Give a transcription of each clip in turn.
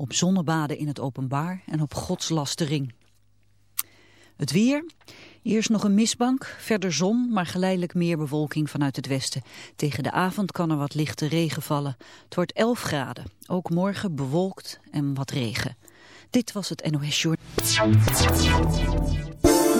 op zonnebaden in het openbaar en op godslastering. Het weer, eerst nog een mistbank, verder zon, maar geleidelijk meer bewolking vanuit het westen. Tegen de avond kan er wat lichte regen vallen. Het wordt 11 graden, ook morgen bewolkt en wat regen. Dit was het NOS Short.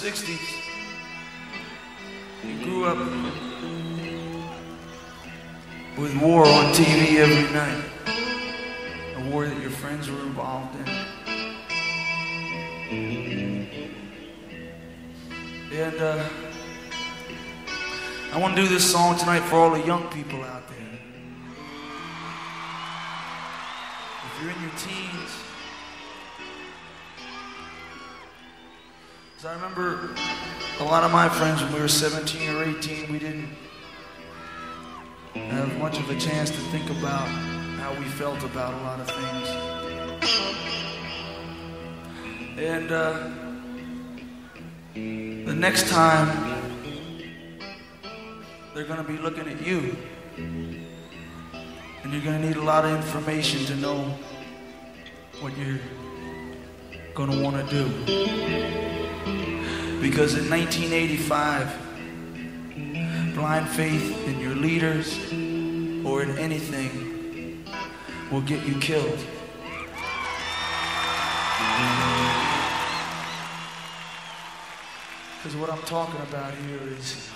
60s, you grew up with war on TV every night, a war that your friends were involved in. And uh, I want to do this song tonight for all the young people out there. My friends when we were 17 or 18, we didn't have much of a chance to think about how we felt about a lot of things. And uh, the next time, they're going to be looking at you. And you're going to need a lot of information to know what you're going to want to do. Because in 1985, blind faith in your leaders or in anything will get you killed. Because what I'm talking about here is.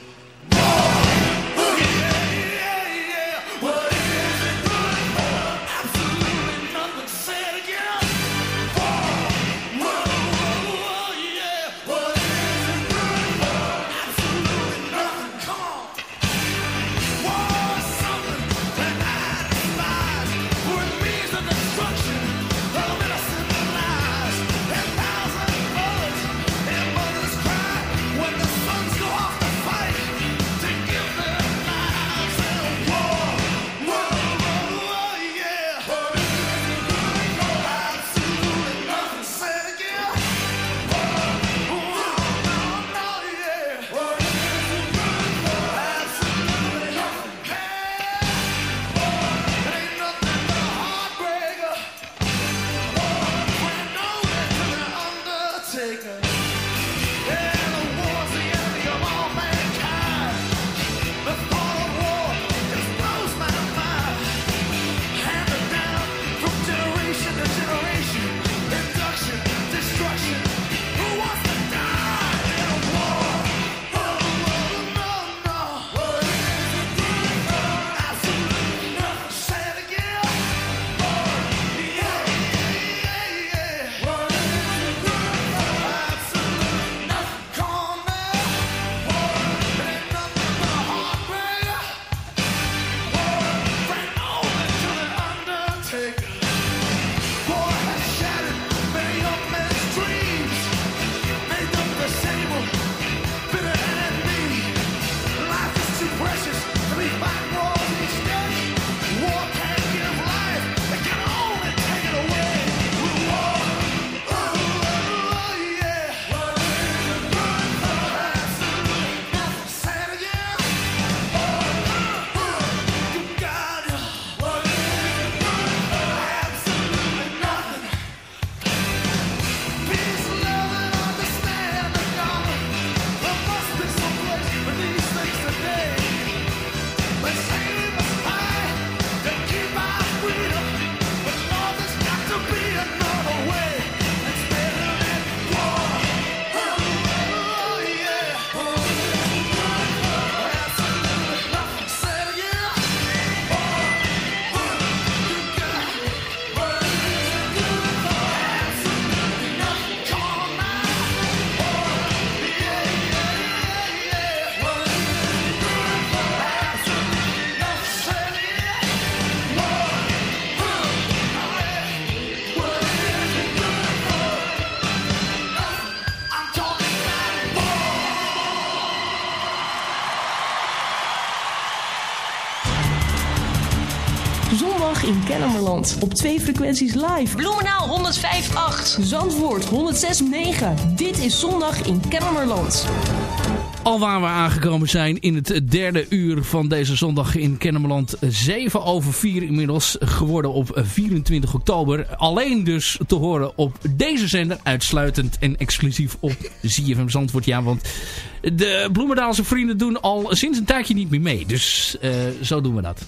Op twee frequenties live. Bloemenaal 105.8. Zandvoort 106.9. Dit is zondag in Kennemerland. Al waar we aangekomen zijn in het derde uur van deze zondag in Kennemerland. 7 over 4 inmiddels geworden op 24 oktober. Alleen dus te horen op deze zender. Uitsluitend en exclusief op ZFM Zandvoort. Ja, want de Bloemendaalse vrienden doen al sinds een tijdje niet meer mee. Dus uh, zo doen we dat.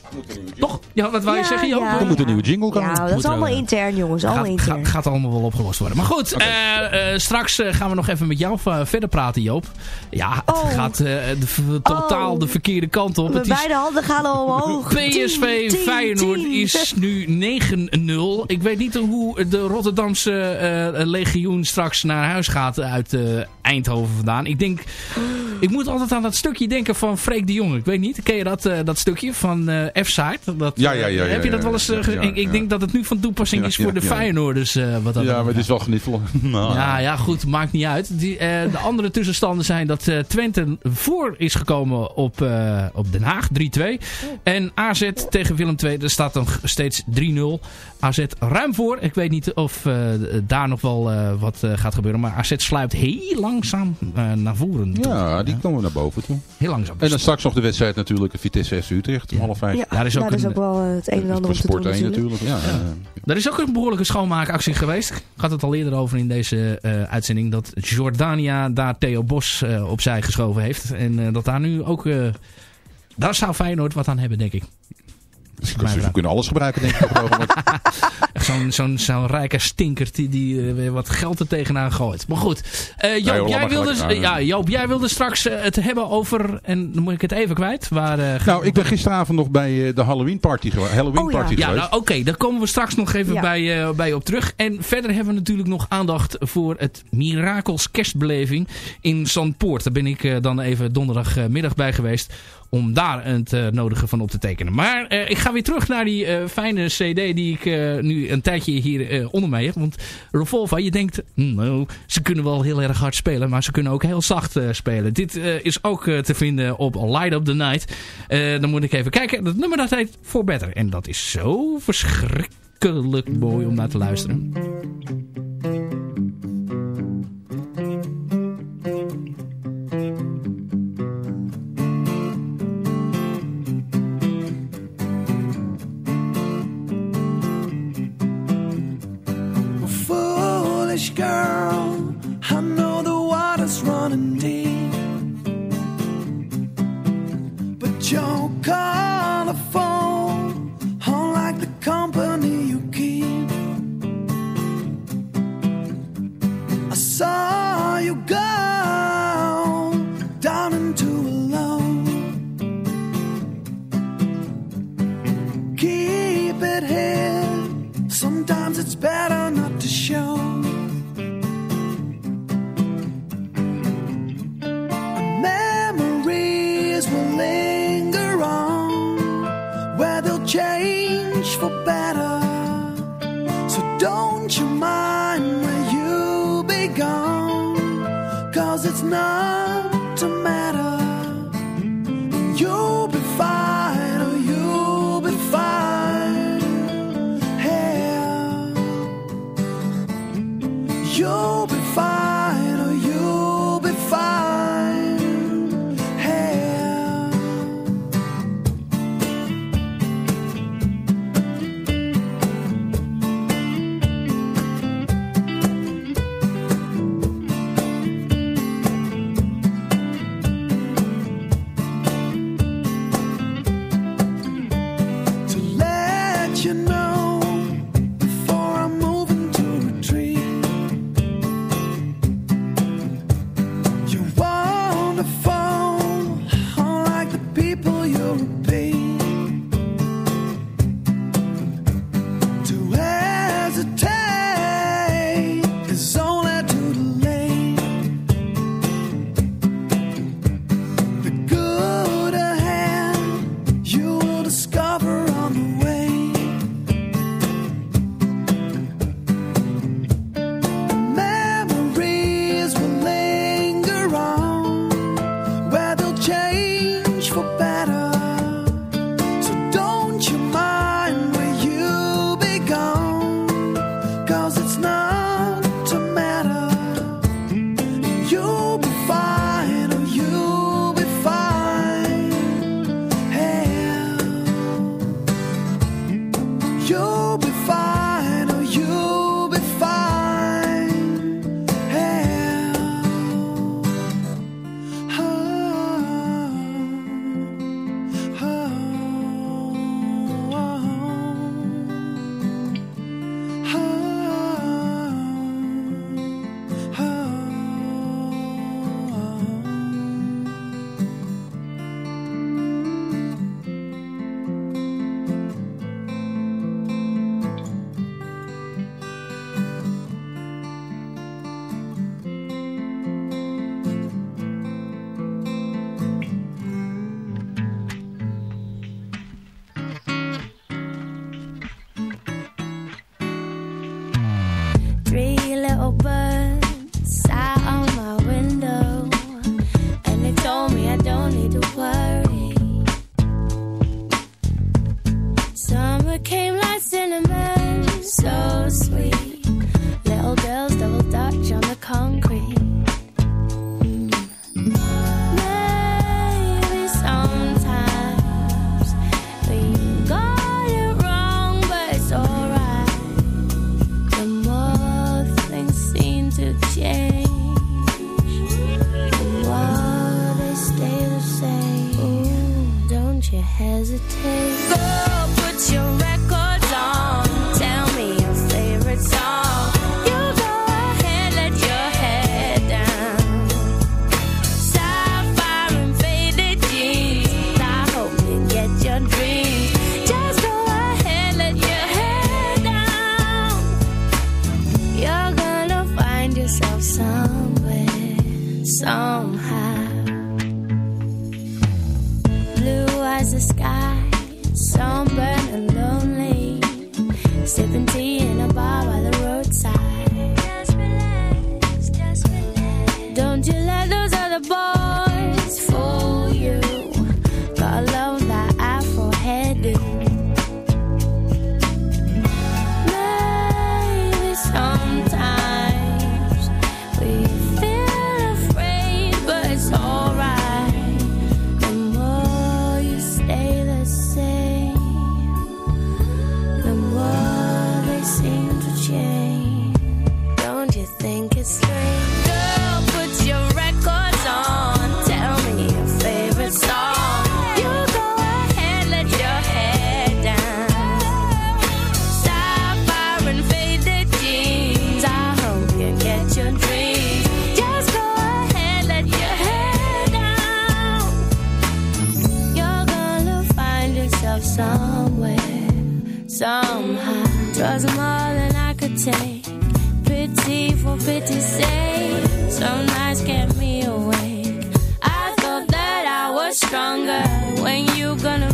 Toch? Ja, wat wou je Ja, zeggen, Joop? ja. Er moet een nieuwe jingle komen. Ja, dat Moet is allemaal eh, intern, jongens. Allemaal Gaat, intern. gaat, gaat allemaal wel opgelost worden. Maar goed, eh, eh, straks eh, gaan we nog even met jou eh, verder praten, Joop. Ja, het Oh. gaat eh, de, totaal Oh. de verkeerde kant op. Beide handen gaan al omhoog. PSV 10, 10, Feyenoord 10. is nu 9-0. Ik weet niet hoe de Rotterdamse eh, legioen straks naar huis gaat uit eh, Eindhoven vandaan. Ik denk, ik moet altijd aan dat stukje denken van Freek de Jong. Ik weet niet, ken je dat, eh, dat stukje van eh F-Side? Dat, Ja, ja, ja, eh, Heb je dat wel eens... ja, eh, ge- ja, ik ik denk dat het nu van toepassing Ja, is voor de ja. Feyenoorders. eh, wat dat Ja, maar het is wel genietelijk. Nou, Ja, ja, goed, maakt niet uit. Die, eh, de andere tussenstanden zijn dat eh, Twente voor is gekomen op, eh, op Den Haag, 3-2. En AZ tegen Willem II, daar staat nog steeds 3-0. AZ ruim voor. Ik weet niet of eh, daar nog wel eh, wat eh, gaat gebeuren. Maar AZ sluipt heel langzaam eh, naar voren. Ja, die komen naar boven toe. Heel langzaam. En dan straks nog de wedstrijd natuurlijk Vitesse FC Utrecht om half vijf. Ja, Daar is ook daar is een- ook wel eh, het een en ander te doen Sport 1 natuurlijk. Ja, Er is ook een behoorlijke schoonmaakactie geweest. Ik had het al eerder over in deze eh, uitzending. Dat Jordania daar Theo Bos eh, opzij geschoven heeft. En eh, dat daar nu ook... eh, daar zou Feyenoord wat aan hebben, denk ik. Dus we kunnen alles gebruiken denk ik Zo'n zo'n zo'n rijke stinker die, die eh, weer wat geld er tegenaan gooit. Maar goed, eh, Joop, Nee, hoor, jij wilde, ja, Joop, jij wilde straks eh, het hebben over... En dan moet ik het even kwijt. Waar, eh, Nou, ik ben gisteravond nog bij eh, de Halloween party, Halloween Oh, ja. party Ja, geweest. nou oké, daar komen we straks nog even Ja. bij, eh, bij op terug. En verder hebben we natuurlijk nog aandacht voor het Mirakels kerstbeleving in Zandpoort. Daar ben ik dan even donderdagmiddag bij geweest om daar het eh, nodige van op te tekenen. Maar eh, ik ga weer terug naar die eh, fijne cd die ik nu een tijdje hier onder mij heb. Want Revolva, je denkt, hm, nou, ze kunnen wel heel erg hard spelen, maar ze kunnen ook heel zacht spelen. Dit is ook te vinden op Light Up The Night. Dan moet ik even kijken. Dat nummer dat heet For Better. En dat is zo verschrikkelijk mooi om naar te luisteren. fall Are more than I could take. Pity for pity's sake. Some nights kept me awake. I thought that I was stronger. When you gonna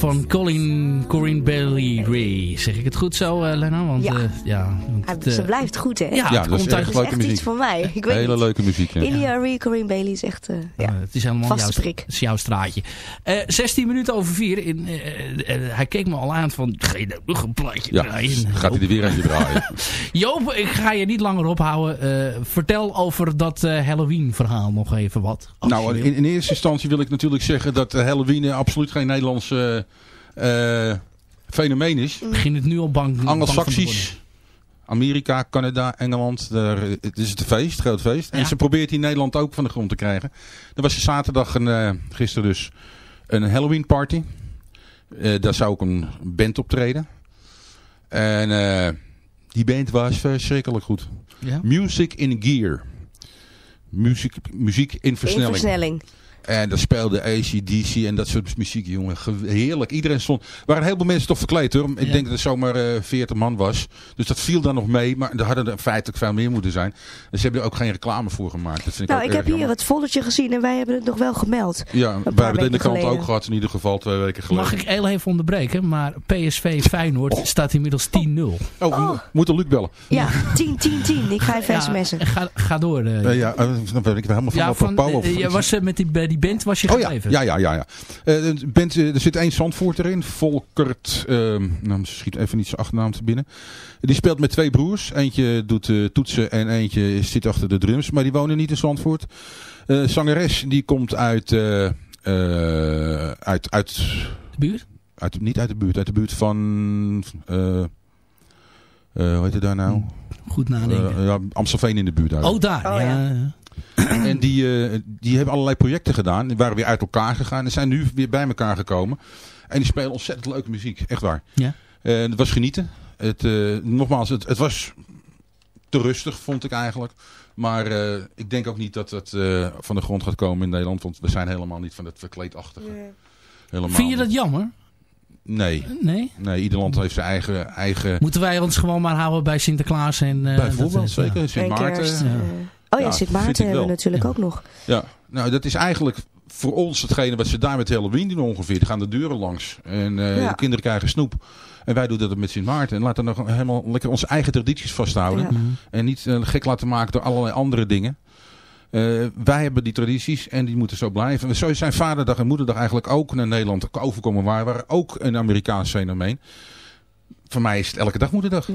van Colin, Corinne Ray. Zeg ik het goed zo, eh, Lena? Want, Ja. eh, ja, want eh, ze blijft goed, hè? Ja, Ja, het dat is komt echt leuke muziek. iets voor mij. Ik weet Hele niet. leuke muziek. Ja. India Arie, Corinne Bailey is echt... eh, ja. Het is helemaal Vaste jouw, prik. het is jouw straatje. Eh 16 minuten over 4. In, hij keek me al aan van, ga je nou nog een plaatje Ja, draaien? gaat hij er weer eentje draaien. Joop, ik ga je niet langer ophouden. Eh, vertel over dat eh, Halloween verhaal nog even wat. Nou, in, in eerste instantie wil ik natuurlijk zeggen dat Halloween absoluut geen Nederlands eh, fenomeen is. wil. begin het nu al bang, Anglo-Saxisch, Amerika, Canada, Engeland. Daar, eh, het is het een feest, groot feest. En Ja. ze probeert in Nederland ook van de grond te krijgen. Er was zaterdag, een, eh, gisteren dus, een Halloween party. Eh, daar zou ook een band optreden. En eh, die band was verschrikkelijk goed. Ja? Music in Gear. Muziek, muziek in In versnelling. En daar speelde ACDC en dat soort muziek, jongen. Ge- Heerlijk. Iedereen stond... Er waren heel veel mensen toch verkleed, hoor. Ik Ja. denk dat het zomaar eh 40 man was. Dus dat viel dan nog mee. Maar er hadden er feitelijk veel meer moeten zijn. Dus ze hebben er ook geen reclame voor gemaakt. Dat vind ik Nou, ook ik heb hier het foldertje gezien en wij hebben het nog wel gemeld. Ja, wij hebben het in de krant ook gehad. In ieder geval twee weken geleden. Mag ik heel even onderbreken? Maar PSV Feyenoord staat inmiddels 10-0. Oh, we mo- moeten Luc bellen. Ja, 10, 10, 10. Ik ga even sms'en. Ga, ga door. eh. Eh, ja, dan ben ik er helemaal van ja, van, je was met die, die band was je Oh ja, gebleven. ja, ja, ja. ja. Eh, band, eh, er zit één Zandvoort erin. Volkert, ehm nou, schiet even niet zijn achternaam te binnen. Die speelt met twee broers. Eentje doet eh, toetsen en eentje zit achter de drums. Maar die wonen niet in Zandvoort. Eh zangeres, die komt uit, eh, eh, uit, uit... De buurt? Uit, niet uit de buurt, uit de buurt van... eh, eh, hoe heet het daar nou? Goed nadenken. Ja, Amstelveen in de buurt. Daar. oh, daar. Oh, ja. ja. En die, eh, die hebben allerlei projecten gedaan. Die waren weer uit elkaar gegaan. En zijn nu weer bij elkaar gekomen. En die spelen ontzettend leuke muziek. Echt waar. Ja. Eh, het was genieten. Het, eh, nogmaals, het, het was te rustig, vond ik eigenlijk. Maar eh, ik denk ook niet dat het eh, van de grond gaat komen in Nederland. Want we zijn helemaal niet van het verkleedachtige. Helemaal Vind je dat niet. jammer? Nee. Nee? Nee, ieder land heeft zijn eigen... eigen Moeten wij ons gewoon maar houden bij Sinterklaas en... eh, dat bijvoorbeeld, ja. zeker. Sint En Maarten. Ja. Eh, Oh ja, Ja, Sint Maarten hebben we natuurlijk ook nog. Ja, nou dat is eigenlijk voor ons hetgene wat ze daar met Halloween doen ongeveer. Die gaan de deuren langs en eh, Ja. de kinderen krijgen snoep. En wij doen dat met Sint Maarten. En laten we nog helemaal lekker onze eigen tradities vasthouden. Ja. En niet eh, gek laten maken door allerlei andere dingen. Eh, wij hebben die tradities en die moeten zo blijven. Zo zijn vaderdag en moederdag eigenlijk ook naar Nederland overkomen. Waar waren ook een Amerikaans fenomeen. Voor mij is het elke dag moederdag.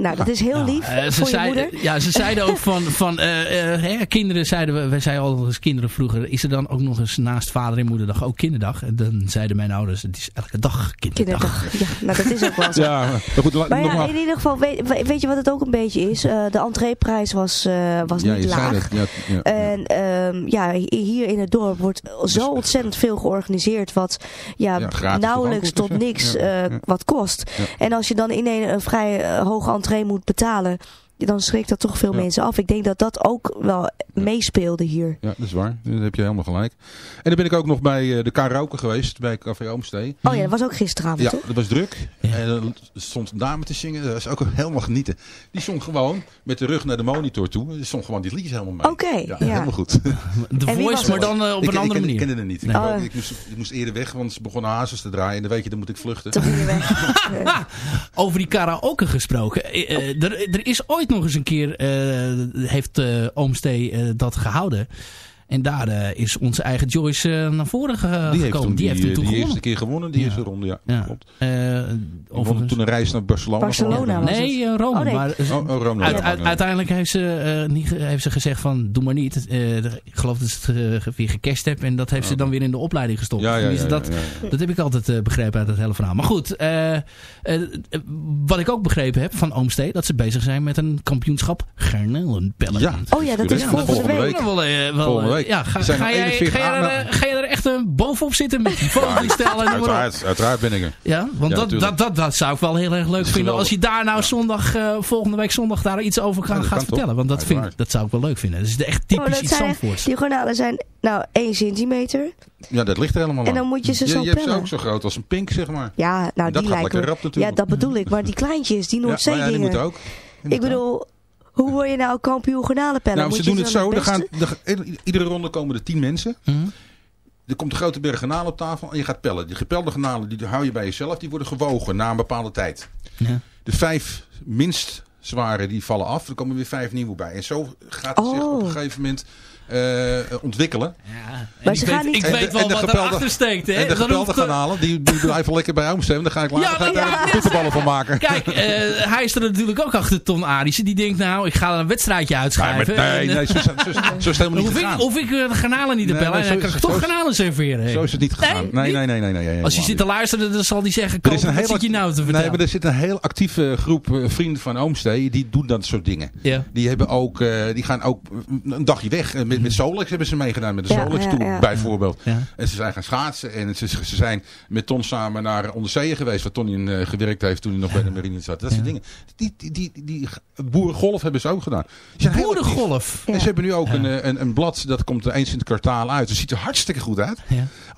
Nou, dat is heel lief Eh, ze, voor je moeder. ja, ze zeiden ook van, van eh, eh, hè, kinderen zeiden we, wij zeiden al eens kinderen vroeger, is er dan ook nog eens naast vader en moederdag ook kinderdag? En dan zeiden mijn ouders, het is elke dag kinderdag. Kinderdag. Ja, nou dat is ook wel zo. Ja, maar goed, la- Maar ja, nogmaals. in ieder geval, weet, weet je wat het ook een beetje is? Eh, de entreeprijs was, eh, was Ja, niet laag. ja, ja. En ehm, ja, hier in het dorp wordt zo ontzettend veel georganiseerd wat ja, nauwelijks tot niks hè? Ja, eh, ja. wat kost. Ja. En als je dan in een, een vrij hoge entree moet betalen, dan schrikt dat toch veel Ja. mensen af. Ik denk dat dat ook wel meespeelde hier. Ja, dat is waar. Daar heb je helemaal gelijk. En dan ben ik ook nog bij eh, de karaoke geweest, bij Café Oomstee. Oh ja, dat was ook gisteravond, Ja, toch? dat was druk. En er stond een dame te zingen. Dat was ook helemaal genieten. Die zong gewoon met de rug naar de monitor toe. Die zong gewoon die liedjes helemaal mee. Oké, ja, ja. helemaal goed. De voice, maar dan eh, op ik, een ik, andere ik, manier. kende het niet. Ik, Nee. Oh. ik, moest, ik moest eerder weg, want ze begonnen hazes te draaien. En dan weet je, dan moet ik vluchten. Toen ging je weg. Over die karaoke gesproken. Eh, er, er is ooit nog eens een keer, eh, heeft eh Oomstee eh, dat gehouden. En daar eh, is onze eigen Joyce eh, naar voren ge- die heeft gekomen. toen, die, heeft hem toen die gewonnen. eerste keer gewonnen, die Ja. eerste ronde. Ja, Ja. klopt. Eh, overigens- toen een reis naar Barcelona. Barcelona was Nee, het. Rome. Oh, nee. Maar, Oh, oh, Rome. Uit- ja, uit- maar, uiteindelijk heeft ze, eh, niet, heeft ze gezegd van doe maar niet. Eh, ik geloof dat ze het weer gecashed hebt en dat heeft ze dan weer in de opleiding gestopt. Ja, ja, Tenminste, ja, ja, dat, ja, dat heb ik altijd eh, begrepen uit het hele verhaal. Maar goed, eh, eh, eh, wat ik ook begrepen heb van Oomstee, dat ze bezig zijn met een kampioenschap garnelenpellen. Ja. Oh ja, dat is Ja, volgende volgende week. week. Wel, week. Ja, ga, Er zijn ga, jij, 41 ga, jij er, aan- eh, ga jij er echt eh, bovenop zitten met die foto's stellen? en noem maar op? Uiteraard, uiteraard ben ik er. Ja, want Ja, dat, dat, dat, dat zou ik wel heel erg leuk vinden. geweldig. Als je daar nou zondag, eh, volgende week zondag daar iets over Ja, gaat, toch? vertellen. Want dat, vind, dat zou ik wel leuk vinden. Dat is echt Oh, typisch dat iets Zandvoorts. die garnalen zijn nou 1 centimeter. Ja, dat ligt er helemaal En dan moet je ze zo je, je hebt ze pellen. ook zo groot als een pink, zeg maar. Ja, nou dat die gaat lijken rap Ja, dat bedoel ik. Maar die kleintjes, die Ja, Noordzee maar ja, die moeten ook. Ik bedoel, hoe word je nou kampioen garnalenpellen? Nou, ze doen het zo. Er gaan, er- iedere ronde komen er tien mensen. Mhm. Er komt een grote berg garnalen op tafel en je gaat pellen. Die gepelde garnalen die hou je bij jezelf. Die worden gewogen na een bepaalde tijd. Ja. De vijf minst zware die vallen af. Er komen weer vijf nieuwe bij. En zo gaat het zich Oh. op een gegeven moment eh, ontwikkelen. Ja, Maar ik ze weet, gaan niet- ik En weet de- wel en de wat erachter steekt. Hè? En de Dan gepelde hoeft er- garnalen, die, die blijven lekker bij Oomsteen. Dan ga ik later Ja, ga ik ja, daar ja. van maken. Kijk, eh, hij is er natuurlijk ook achter Ton Arissen. Die denkt nou, ik ga er een wedstrijdje Nee, uitschrijven. maar, nee, En, eh, nee, zo, zo, zo, zo is het helemaal niet hoef ik, hoef ik eh, de garnalen niet te Nee, bellen. en dan kan ik toch garnalen serveren. hè? Zo is het niet gegaan. Nee, Nee, nee, nee. nee, nee, nee Als je zit te luisteren, dan zal hij zeggen, Er een wat zit je nou te nee, vertellen? maar er zit een heel actieve groep vrienden van Oomstee. Die doen dat soort dingen. Ja. Die, hebben ook, eh, die gaan ook een dagje weg. Eh, Met, met Solex hebben ze meegedaan. Met de Ja, Solex ja, Tour ja. bijvoorbeeld. Ja. En ze zijn gaan schaatsen. En ze, ze zijn met Ton samen naar onderzeeën geweest. Waar Ton in eh, gewerkt heeft toen hij nog bij de marine zat. Dat soort dingen. Die, die, die, die, die boerengolf hebben ze ook gedaan. Boerengolf. En ze hebben nu ook een, eh, een, een blad, dat komt eens in het kwartaal uit. Het ziet er hartstikke goed uit.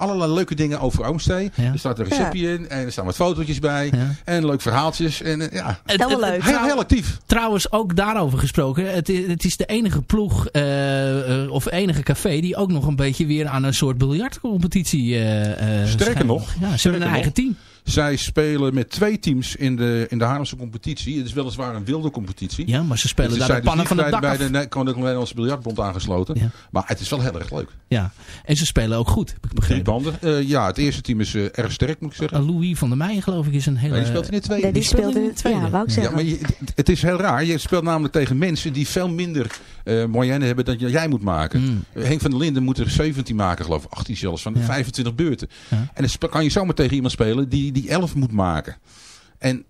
Allerlei leuke dingen over Oomstee. Ja. Er staat een receptje in en er staan wat fotootjes bij. Ja. En leuk verhaaltjes. En eh, ja, Het- Helemaal het- leuk. heel, heel actief. Trouwens, ook daarover gesproken. Het is, het is de enige ploeg eh, eh, of enige café die ook nog een beetje weer aan een soort biljartcompetitie eh eh, Sterker schijnt. nog, Ja, ze sterker hebben een nog. eigen team. Zij spelen met twee teams in de, in de Haarlemse competitie. Het is weliswaar een wilde competitie. Ja, maar ze spelen Dus daar zij de dus pannen van bij, dak bij af. de Koninklijke Nederlandse Biljartbond aangesloten. Ja. Maar het is wel heel erg leuk. Ja. En ze spelen ook goed, heb ik Drie begrepen. banden. Eh, ja, het eerste team is eh, erg sterk moet ik zeggen. Uh, Louis van der Meijen geloof ik is een hele... Nee, die speelt in de tweede. Nee, die speelde speelde in de het tweede. Ja, wou ik Ja, zeggen. maar je, het- is heel raar. Je speelt namelijk tegen mensen die veel minder eh moyenne hebben dan jij moet maken. Mm. Eh, Henk van der Linden moet er 17 maken, geloof ik. 18 zelfs, van Ja. 25 beurten. Ja. En dan kan je zomaar tegen iemand spelen die die 11 moet maken. En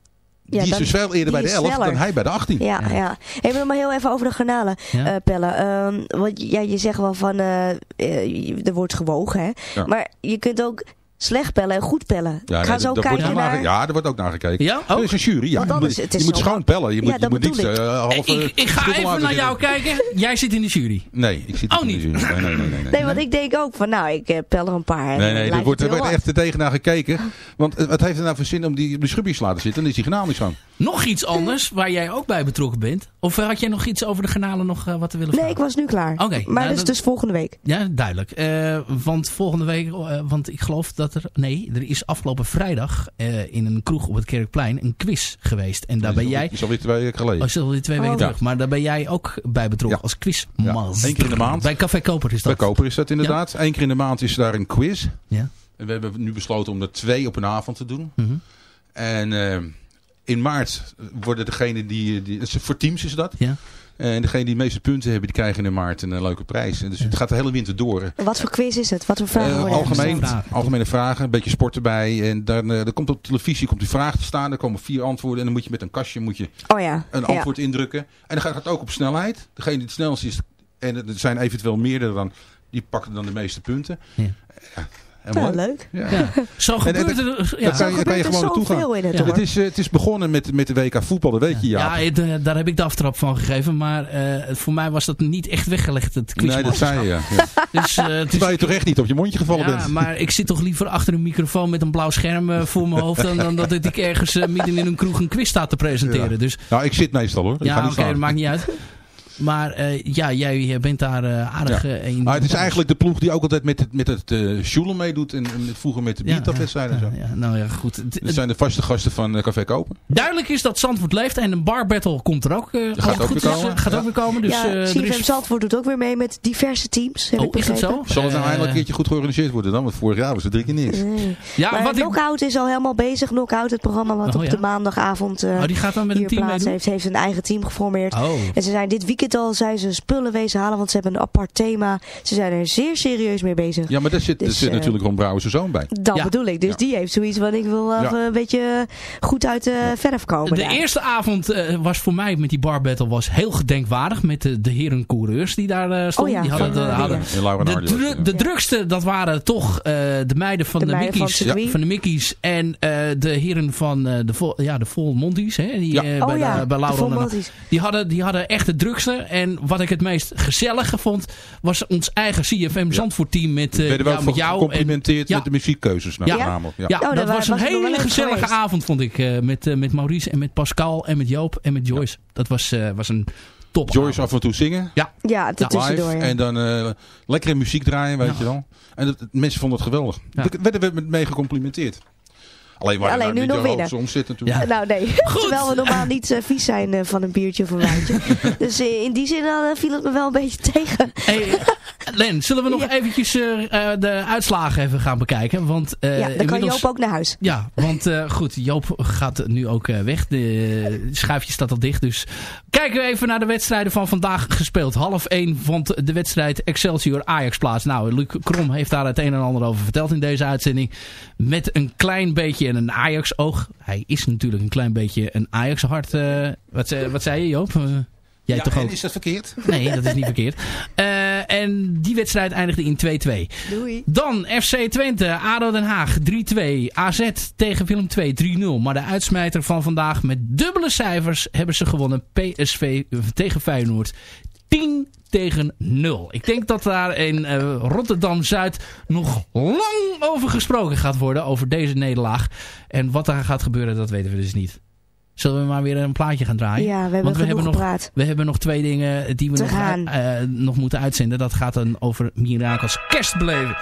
die Ja, is dus veel eerder bij de is 11 sneller. dan hij bij de 18. Ja, ja. Even nog maar heel even over de garnalen Ja. eh, pellen. Ehm, want ja, je zegt wel van, eh, eh, er wordt gewogen, hè. Ja. Maar je kunt ook slecht pellen en goed pellen. Ja, Ga nee, zo kijken wordt naar, naar... Ja, er wordt ook naar gekeken. Ja? Er is een jury. Ja. Je moet, het is je moet schoon pellen. Je Ja, moet, je dat moet niet bedoel ik. eh, half... eh, ik, ik ga even naar jou kijken. Jij zit in de jury. Nee, ik zit Oh, niet in de jury. Nee, nee, nee. nee, Nee, want ik denk ook van, nou, ik eh, pel er een paar. Nee, nee, er wordt, er wordt echt tegen naar gekeken. Want eh, wat heeft er nou voor zin om die, op die schubjes te laten zitten? Dan is die kanaal niet schoon. Nog iets anders waar jij ook bij betrokken bent. Of had jij nog iets over de granalen nog eh, wat te willen Nee, vragen? ik was nu klaar. Oké, maar nou, dat is dus volgende week. Ja, duidelijk. Eh, want volgende week, eh, want ik geloof dat er, nee, er is afgelopen vrijdag eh, in een kroeg op het Kerkplein een quiz geweest. En daar ben jij, is alweer twee weken geleden. oh, is alweer twee weken Oh. terug, maar daar ben jij ook bij betrokken als quizmaster. Ja, één keer in de maand. Bij Café Koper is Bij dat. Koper is dat inderdaad. Eén keer in de maand is daar een quiz. Ja. En we hebben nu besloten om er twee op een avond te doen. Mhm. En eh, in maart worden degene die, die... Voor teams is dat. Ja. En degene die de meeste punten hebben, die krijgen in maart een, eh, leuke prijs. En dus het gaat de hele winter door. En wat voor quiz is het? Wat voor vragen Eh, worden algemeen? Vragen. algemene vragen, een beetje sport erbij. En dan, eh, er komt op televisie komt die vraag te staan. Er komen vier antwoorden. En dan moet je met een kastje moet je Oh ja. een ja. antwoord indrukken. En dan gaat het ook op snelheid. Degene die het snelst is, en er zijn eventueel meerdere dan, die pakken dan de meeste punten. Ja. Ja, helemaal Nou, leuk. Ja. Ja. Zo En- gebeurt en- er... Ja. Daar kan je, kan er gewoon naartoe gaan. het Ja. is, eh, het is begonnen met, met de WK voetbal, dat weet je ja. Ja, het, eh, daar heb ik de aftrap van gegeven. Maar eh, voor mij was dat niet echt weggelegd, het Nee, dat zei je. Ja. Ja. Dus, eh, het is- Terwijl je toch echt niet op je mondje gevallen ja, bent. maar ik zit toch liever achter een microfoon met een blauw scherm voor mijn hoofd... dan, dan dat ik ergens midden in een kroeg een quiz sta te presenteren. Ja. Dus Nou, ik zit meestal hoor. Ik ga ja, niet oké, dat maakt niet uit. Maar eh, ja, jij bent daar eh, aardig Ja. eh, in. Maar het is eigenlijk de ploeg die ook altijd met het, met het eh Sjoelen meedoet. En, en vroeger met de Ja, biertapwedstrijden en zo. Ja, nou ja, goed. Het- Dat zijn de vaste gasten van eh, Café Koper. Duidelijk is dat Zandvoort leeft en een bar battle komt er ook. eh, gaat het ook goed weer komen. eh, Gaat Ja. ook weer komen. Dus, ja, eh, CFM is... Zandvoort doet ook weer mee met diverse teams. Heb Oh, ik is het zo? Zal het nou Eh, eindelijk een keertje goed georganiseerd worden dan? Want vorig jaar was er drie keer niks. Nee. Ja, maar wat ik... Knockout is al helemaal bezig. Knockout, het programma wat Oh, op ja. de maandagavond eh Oh, die gaat dan met een hier team heeft. Heeft een eigen team geformeerd. Oh. En ze zijn dit weekend al zijn ze spullen wezen halen, want ze hebben een apart thema. Ze zijn er zeer serieus mee bezig. Ja, maar daar zit, daar Dus, zit eh, natuurlijk Ron Brouwer zijn zoon bij. Dat Ja. bedoel ik. Dus Ja. die heeft zoiets van ik wil wel even een beetje goed uit de verf komen. De daar. eerste avond eh, was voor mij met die bar battle was heel gedenkwaardig. Met de, de heren coureurs die daar eh, stonden. Oh ja, die hadden, de, eh, hadden de, dru- drukste, dat waren toch eh, de meiden van De de, meiden Mickey's. het van de Mickey's en eh, de heren van eh, de, vol, ja, de Vol Monties. Hè, die, Ja. eh, Oh bij, bij de Laura die, hadden, die hadden echt de drukste. En wat ik het meest gezellige vond, was ons eigen CFM Zandvoort team met, We eh, werden jou, wel met jou. En, gecomplimenteerd Ja. met de muziekkeuzes. Nou, Ja. namelijk. Ja. ja, Oh, dat wa- was een was hele gezellige geweest. avond, vond ik. eh, met, eh, met Maurice en met Pascal en met Joop en met Joyce. Dat was, eh, was een top Joyce af en toe zingen. Ja. Ja, Live. tussendoor. Ja. En dan eh, lekkere muziek draaien, weet Ja. je wel. En dat, mensen vonden het geweldig. Ja. Daar werden we met mee gecomplimenteerd. Alleen waar Alleen nu nog winnen. hoogste omzet natuurlijk. Ja. Nou nee, terwijl we normaal niet eh, vies zijn eh, van een biertje of een wijntje. dus eh, in die zin viel het me wel een beetje tegen. Hey, Len, zullen we nog Ja. eventjes de uitslagen even gaan bekijken? Want, eh, ja, dan kan Joop ook naar huis. Ja, want eh, goed, Joop gaat nu ook eh, weg. De schuifje staat al dicht. Dus kijken we even naar de wedstrijden van vandaag gespeeld. Half 1 vond de wedstrijd Excelsior Ajax plaats. Nou, Luc Krom heeft daar het een en ander over verteld in deze uitzending. Met een klein beetje een Ajax oog. Hij is natuurlijk een klein beetje een Ajax hart. eh, wat, zei- wat zei je Joop? Jij Ja, toch en ook? is dat verkeerd? Nee, dat is niet verkeerd. Eh, en die wedstrijd eindigde in 2-2. Doei. Dan FC Twente, ADO Den Haag 3-2. AZ tegen Willem 2 3-0. Maar de uitsmijter van vandaag met dubbele cijfers hebben ze gewonnen. PSV tegen Feyenoord 10 tegen 0. Ik denk dat daar in eh, Rotterdam-Zuid nog lang over gesproken gaat worden. Over deze nederlaag. En wat daar gaat gebeuren, dat weten we dus niet. Zullen we maar weer een plaatje gaan draaien? Ja, we hebben Want we hebben, nog, we hebben nog twee dingen die we nog, gaan. eh, nog moeten uitzenden. Dat gaat dan over Mirakels kerstbeleven.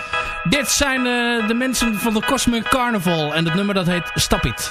Dit zijn eh, de mensen van de Cosmic Carnival. En het nummer dat heet Stap It.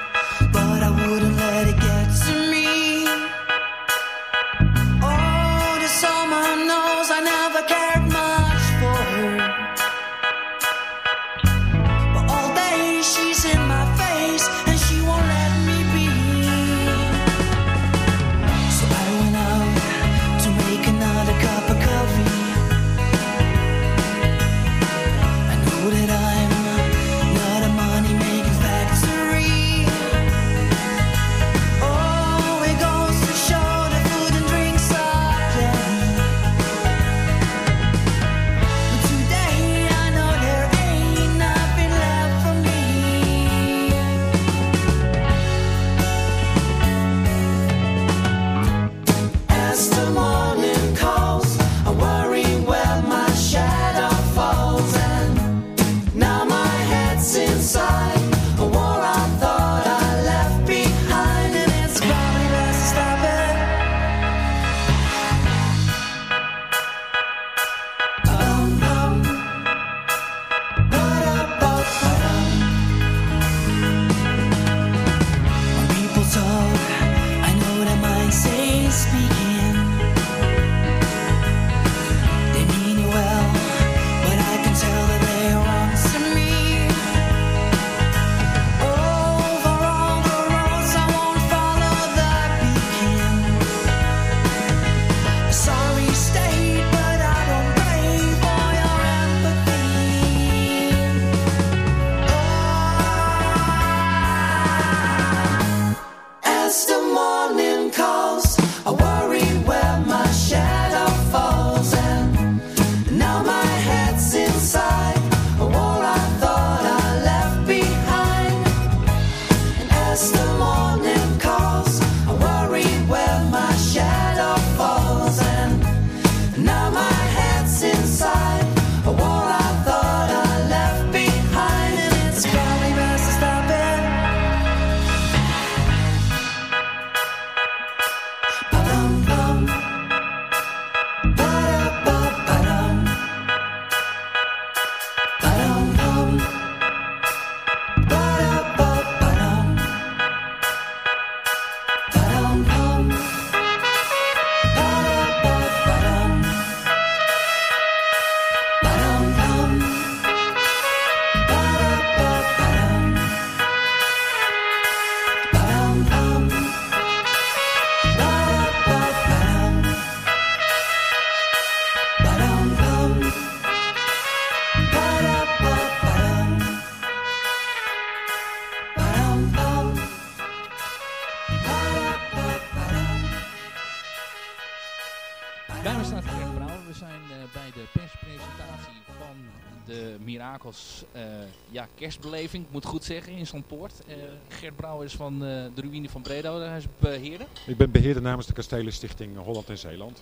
kerstbeleving, ik moet goed zeggen, in Zandpoort. Eh Gert Brouwer is van eh, de ruïne van Breda, hij is beheerder. Ik ben beheerder namens de Kastelenstichting Holland en Zeeland.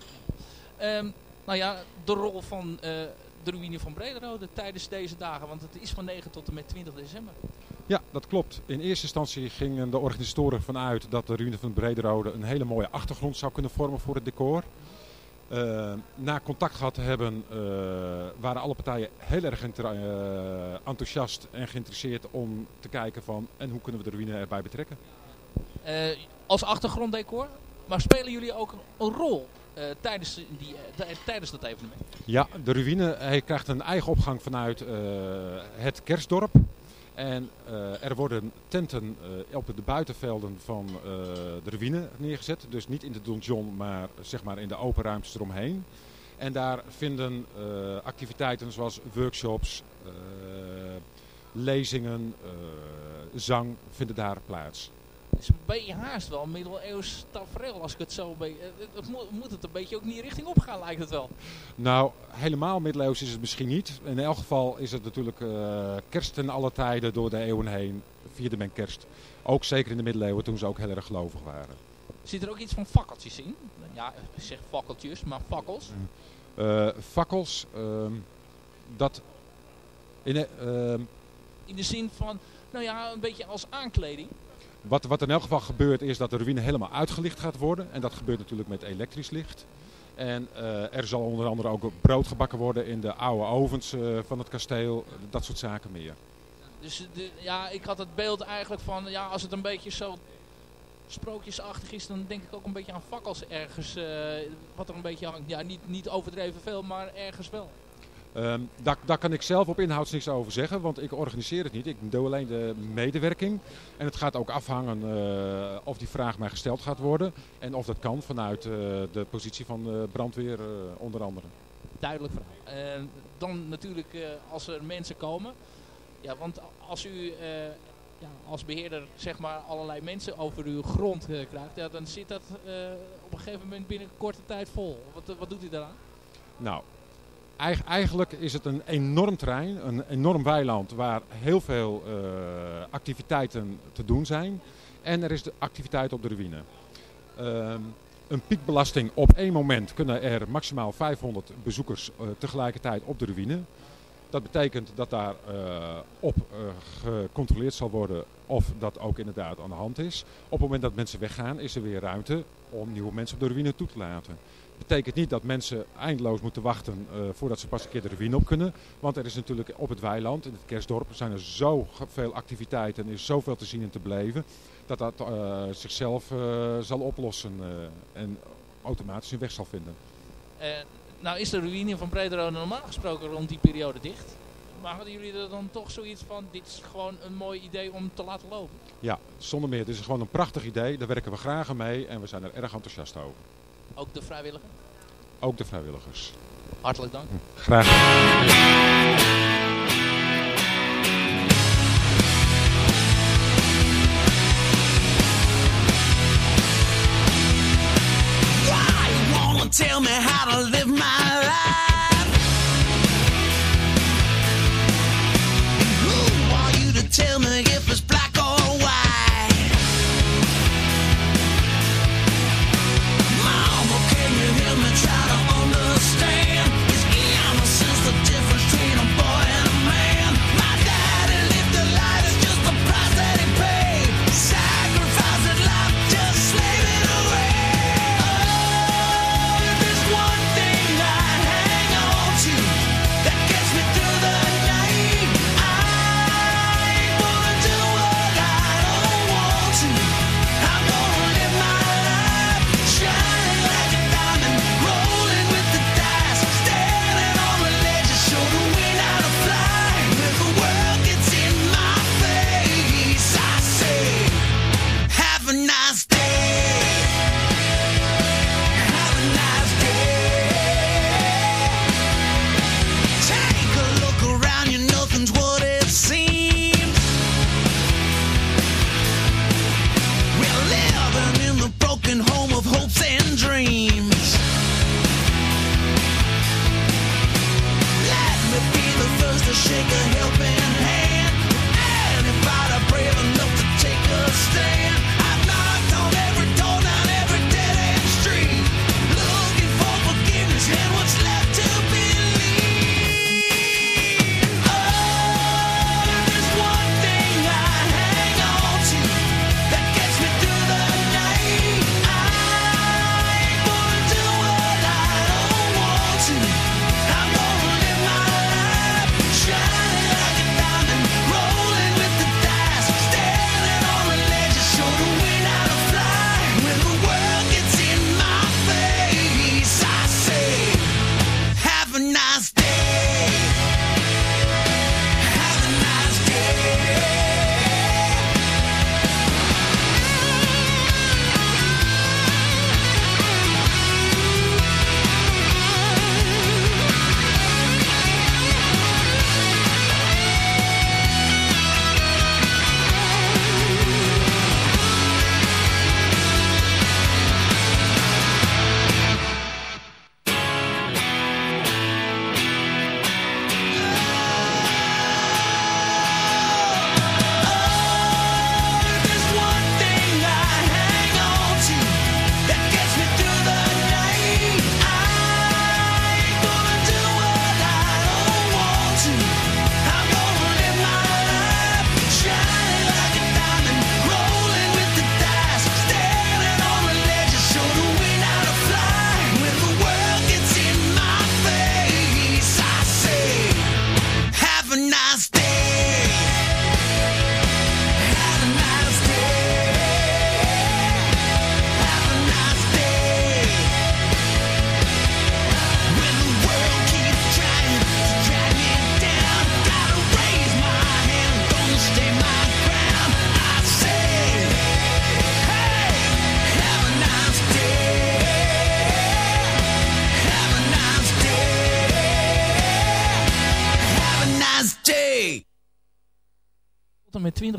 Ehm, nou ja, de rol van eh, de ruïne van Brederode tijdens deze dagen, want het is van 9 tot en met 20 december. Ja, dat klopt. In eerste instantie gingen de organisatoren vanuit dat de ruïne van Brederode een hele mooie achtergrond zou kunnen vormen voor het decor. Eh, na contact gehad te hebben, eh, waren alle partijen heel erg eh, enthousiast en geïnteresseerd om te kijken van en hoe kunnen we de ruïne erbij betrekken. Als achtergronddecor, maar spelen jullie ook een rol tijdens, die, tijdens dat evenement? Ja, de ruïne hij krijgt een eigen opgang vanuit het kerstdorp. En eh, er worden tenten eh, op de buitenvelden van eh, de ruïne neergezet. Dus niet in de donjon, maar zeg maar in de open ruimtes eromheen. En daar vinden activiteiten zoals workshops, lezingen, zang vinden daar plaats. Is een beetje haast wel, middeleeuws tafereel als ik het zo... een beetje- eh, het, moet, het een beetje ook niet richting opgaan lijkt het wel. Nou, helemaal middeleeuws is het misschien niet. In elk geval is het natuurlijk eh, kerst in alle tijden door de eeuwen heen. Vierde men kerst. Ook zeker in de middeleeuwen toen ze ook heel erg gelovig waren. Zit er ook iets van fakkeltjes in? Ja, ik zeg fakkeltjes, maar fakkels. Eh, fakkels, ehm, dat... In, eh, ehm, In de zin van, nou ja, een beetje als aankleding. Wat, wat in elk geval gebeurt is dat de ruïne helemaal uitgelicht gaat worden. En dat gebeurt natuurlijk met elektrisch licht. En eh, er zal onder andere ook brood gebakken worden in de oude ovens eh, van het kasteel. Dat soort zaken meer. Dus ja, ik had het beeld eigenlijk van, ja, als het een beetje zo sprookjesachtig is, dan denk ik ook een beetje aan fakkels ergens. eh, wat er een beetje hangt. Ja, niet, niet overdreven veel, maar ergens wel. Ehm, daar, daar kan ik zelf op inhouds niks over zeggen, want ik organiseer het niet. Ik doe alleen de medewerking. En het gaat ook afhangen eh, of die vraag mij gesteld gaat worden. En of dat kan vanuit eh, de positie van de brandweer eh, onder andere. Duidelijk verhaal. En dan natuurlijk als er mensen komen. Ja, want als u ja, als beheerder zeg maar allerlei mensen over uw grond krijgt, ja, dan zit dat op een gegeven moment binnen korte tijd vol. Wat, wat doet u daaraan? Nou, eigenlijk is het een enorm terrein, een enorm weiland waar heel veel eh, activiteiten te doen zijn. En er is de activiteit op de ruïne. Ehm, een piekbelasting op één moment kunnen er maximaal 500 bezoekers eh, tegelijkertijd op de ruïne. Dat betekent dat daar eh, op gecontroleerd zal worden of dat ook inderdaad aan de hand is. Op het moment dat mensen weggaan is er weer ruimte om nieuwe mensen op de ruïne toe te laten. Betekent niet dat mensen eindeloos moeten wachten eh, voordat ze pas een keer de ruïne op kunnen. Want er is natuurlijk op het weiland, in het kerstdorp, zijn er zoveel activiteiten en er is zoveel te zien en te beleven. Dat dat eh, zichzelf eh, zal oplossen en automatisch hun weg zal vinden. Nou is de ruïne van Brederode normaal gesproken rond die periode dicht. Maar hadden jullie er dan toch zoiets van, dit is gewoon een mooi idee om te laten lopen? Ja, zonder meer. Het is gewoon een prachtig idee. Daar werken we graag aan mee en we zijn er erg enthousiast over. Ook de vrijwilliger? Ook de vrijwilligers. Hartelijk dank. Graag. Why you wanna tell me how to live my life?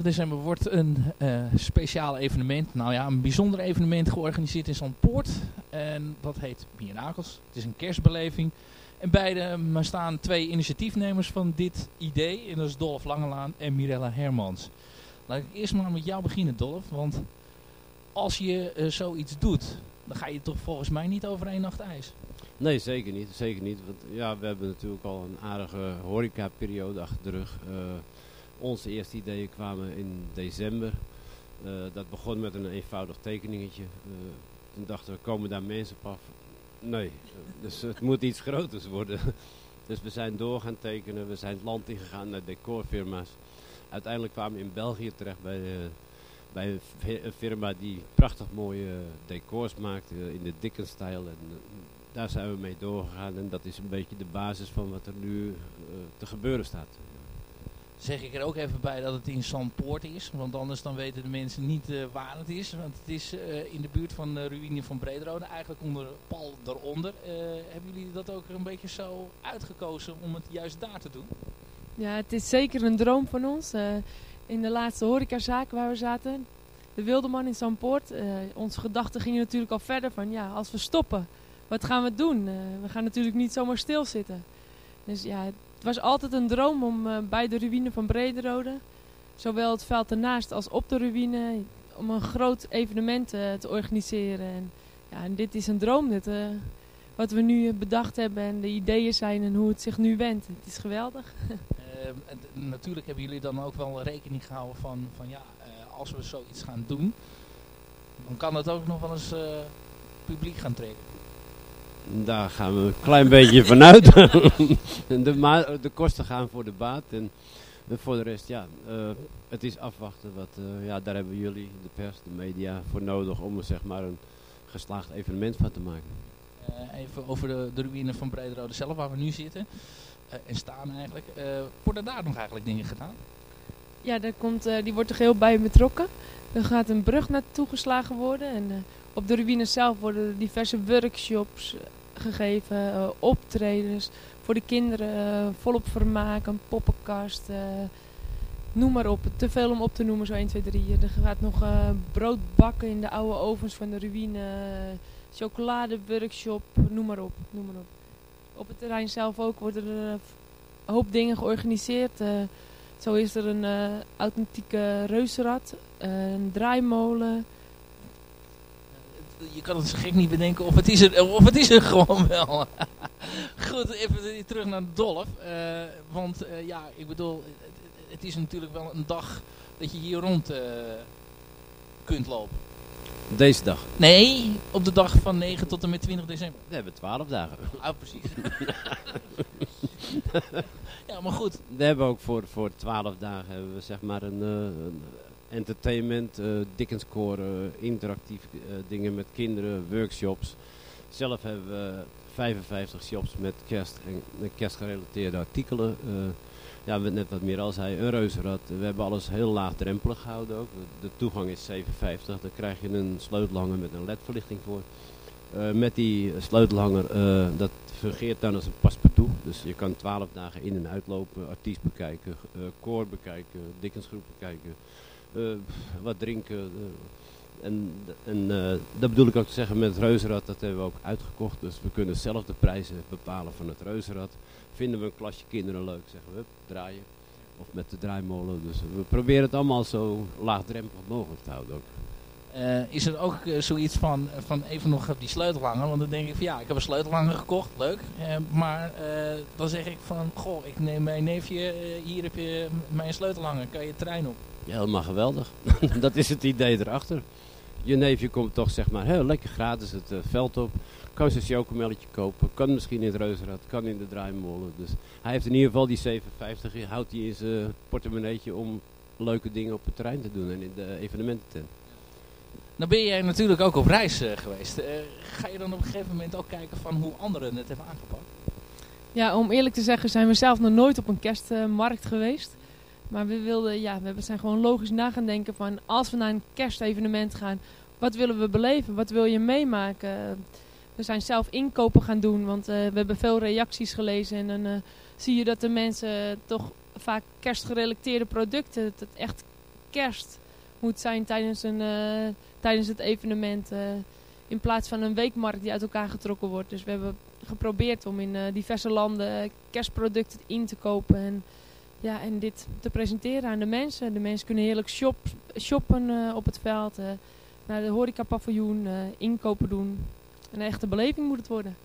20 december wordt een eh, speciaal evenement, nou ja, een bijzonder evenement georganiseerd in Zandpoort. En dat heet Mirakels. Het is een kerstbeleving. En beide maar staan twee initiatiefnemers van dit idee. En dat is Dolf Langelaan en Mirella Hermans. Laat ik eerst maar met jou beginnen, Dolf. Want als je eh, zoiets doet, dan ga je toch volgens mij niet over één nacht ijs. Nee, zeker niet. Zeker niet. Want ja, we hebben natuurlijk al een aardige horecaperiode achter de rug. Eh, onze eerste ideeën kwamen in december. Eh, dat begon met een eenvoudig tekeningetje. Eh, toen dachten we, komen daar mensen op af? Nee, Eh, dus het moet iets groters worden. dus we zijn door gaan tekenen. We zijn het land ingegaan naar decorfirma's. Uiteindelijk kwamen we in België terecht bij, bij een fi- een firma die prachtig mooie decors maakt eh, in de Dickens-stijl. En daar zijn we mee doorgegaan en dat is een beetje de basis van wat er nu te gebeuren staat. Zeg ik er ook even bij dat het in Zandpoort is. Want anders dan weten de mensen niet eh, waar het is. Want het is eh, in de buurt van de ruïne van Brederode. Eigenlijk onder pal daaronder. Eh, hebben jullie dat ook een beetje zo uitgekozen om het juist daar te doen? Ja, het is zeker een droom van ons. Eh, in de laatste horecazaak waar we zaten, de Wildeman in Zandpoort. eh onze gedachten gingen natuurlijk al verder van, ja, als we stoppen, wat gaan we doen? Eh, we gaan natuurlijk niet zomaar stilzitten. Dus ja, het was altijd een droom om eh, bij de ruïne van Brederode, zowel het veld ernaast als op de ruïne, om een groot evenement eh, te organiseren. En, ja, dit is een droom, eh, wat we nu bedacht hebben en de ideeën zijn en hoe het zich nu wendt. Het is geweldig. Eh, d- natuurlijk hebben jullie dan ook wel rekening gehouden van, van ja, als we zoiets gaan doen, dan kan het ook nog wel eens publiek gaan trekken. Daar gaan we een klein beetje vanuit. de, ma- de kosten gaan voor de baat. En, voor de rest, ja, eh, het is afwachten. Wat, eh, ja, daar hebben jullie, de pers, de media, voor nodig om er zeg maar een geslaagd evenement van te maken. Eh, even over de, de ruïne van Brederode zelf, waar we nu zitten. eh, en staan eigenlijk. Eh, worden daar nog eigenlijk dingen gedaan? Ja, daar komt, eh, die wordt er heel bij betrokken. Er gaat een brug naartoe geslagen worden. En eh, op de ruïne zelf worden er diverse workshops gegeven, eh, optredens voor de kinderen, eh, volop vermaak, een poppenkast. eh, noem maar op, te veel om op te noemen, zo 1, 2, 3. Er gaat nog brood bakken in de oude ovens van de ruïne, chocoladeworkshop, noem maar op, noem maar op. Op het terrein zelf ook worden er een hoop dingen georganiseerd. zo is er een authentieke reuzenrad, een draaimolen. Je kan het zo gek niet bedenken of het is er, of het is er gewoon wel. Goed, even terug naar Dolf. eh, want eh, ja, ik bedoel, het, het is natuurlijk wel een dag dat je hier rond eh, kunt lopen. Deze dag. Nee, op de dag van 9 tot en met 20 december. We hebben twaalf dagen. Ah, precies. ja, maar goed. We hebben ook voor, voor twaalf dagen hebben we zeg maar een, een entertainment, Dickenscore, eh, interactief eh, dingen met kinderen, workshops. Zelf hebben we 55 shops met kerst en kerstgerelateerde artikelen. Ja, net wat meer al zei, een reuzenrad. We hebben alles heel laagdrempelig gehouden ook. De toegang is 7,50. Daar krijg je een sleutelhanger met een ledverlichting voor. Met die sleutelhanger, dat fungeert dan als een paspartout. Dus je kan 12 dagen in en uitlopen, artiest bekijken, eh koor bekijken, Dickensgroep bekijken, wat drinken. eh. en en eh, dat bedoel ik ook te zeggen met het reuzenrad, dat hebben we ook uitgekocht. Dus we kunnen zelf de prijzen bepalen van het reuzenrad. Vinden we een klasje kinderen leuk, zeggen we, draaien. Of met de draaimolen. Dus we proberen het allemaal zo laagdrempelig mogelijk te houden. Eh, is er ook eh, zoiets van, van even nog die sleutelhanger? Want dan denk ik van ja, ik heb een sleutelhanger gekocht, leuk. Eh, maar eh, dan zeg ik van, goh, ik neem mijn neefje, eh, hier heb je mijn sleutelhanger, kan je trein op? Ja, helemaal geweldig. dat is het idee erachter. Je neefje komt toch zeg maar heel lekker gratis het eh, veld op. Kan zijn chocomelletje kopen. Kan misschien in het reuzenrad. Kan in de draaimolen. Dus hij heeft in ieder geval die 7,50. Houdt hij in zijn portemonneetje om leuke dingen op het terrein te doen. En in de evenemententent. Nou ben jij natuurlijk ook op reis eh, geweest. Eh, ga je dan op een gegeven moment ook kijken van hoe anderen het hebben aangepakt? Ja, om eerlijk te zeggen zijn we zelf nog nooit op een kerstmarkt geweest. Maar we wilden, ja, we zijn gewoon logisch na gaan denken van als we naar een kerstevenement gaan, wat willen we beleven? Wat wil je meemaken? We zijn zelf inkopen gaan doen, want eh, we hebben veel reacties gelezen en dan eh, zie je dat de mensen toch vaak kerstgerelateerde producten. Dat het echt kerst moet zijn tijdens, een, eh, tijdens het evenement. in plaats van een weekmarkt die uit elkaar getrokken wordt. Dus we hebben geprobeerd om in diverse landen kerstproducten in te kopen. En, ja, en dit te presenteren aan de mensen. De mensen kunnen heerlijk shop, shoppen eh, op het veld. eh, naar de horecapaviljoen, eh inkopen doen. Een echte beleving moet het worden.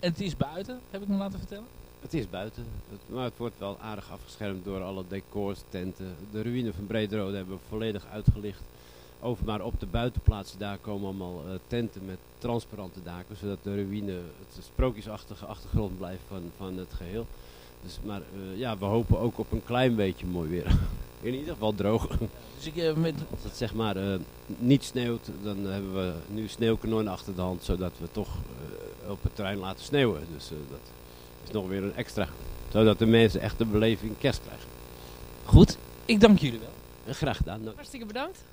En het is buiten, heb ik me laten vertellen. Het is buiten, het, maar het wordt wel aardig afgeschermd door alle decors, tenten. De ruïne van Brederode hebben we volledig uitgelicht. Over maar op de buitenplaatsen daar komen allemaal eh, tenten met transparante daken, zodat de ruïne het sprookjesachtige achtergrond blijft van, van het geheel. Dus, maar eh, ja, we hopen ook op een klein beetje mooi weer. In ieder geval droog. Dus ik, eh, met... Als het zeg maar eh, niet sneeuwt, dan hebben we nu sneeuwkanonnen achter de hand, zodat we toch eh, op het terrein laten sneeuwen. Dus dat is nog weer een extra. Zodat de mensen echt de beleving kerst krijgen. Goed, ik dank jullie wel. En graag gedaan. Hartstikke bedankt.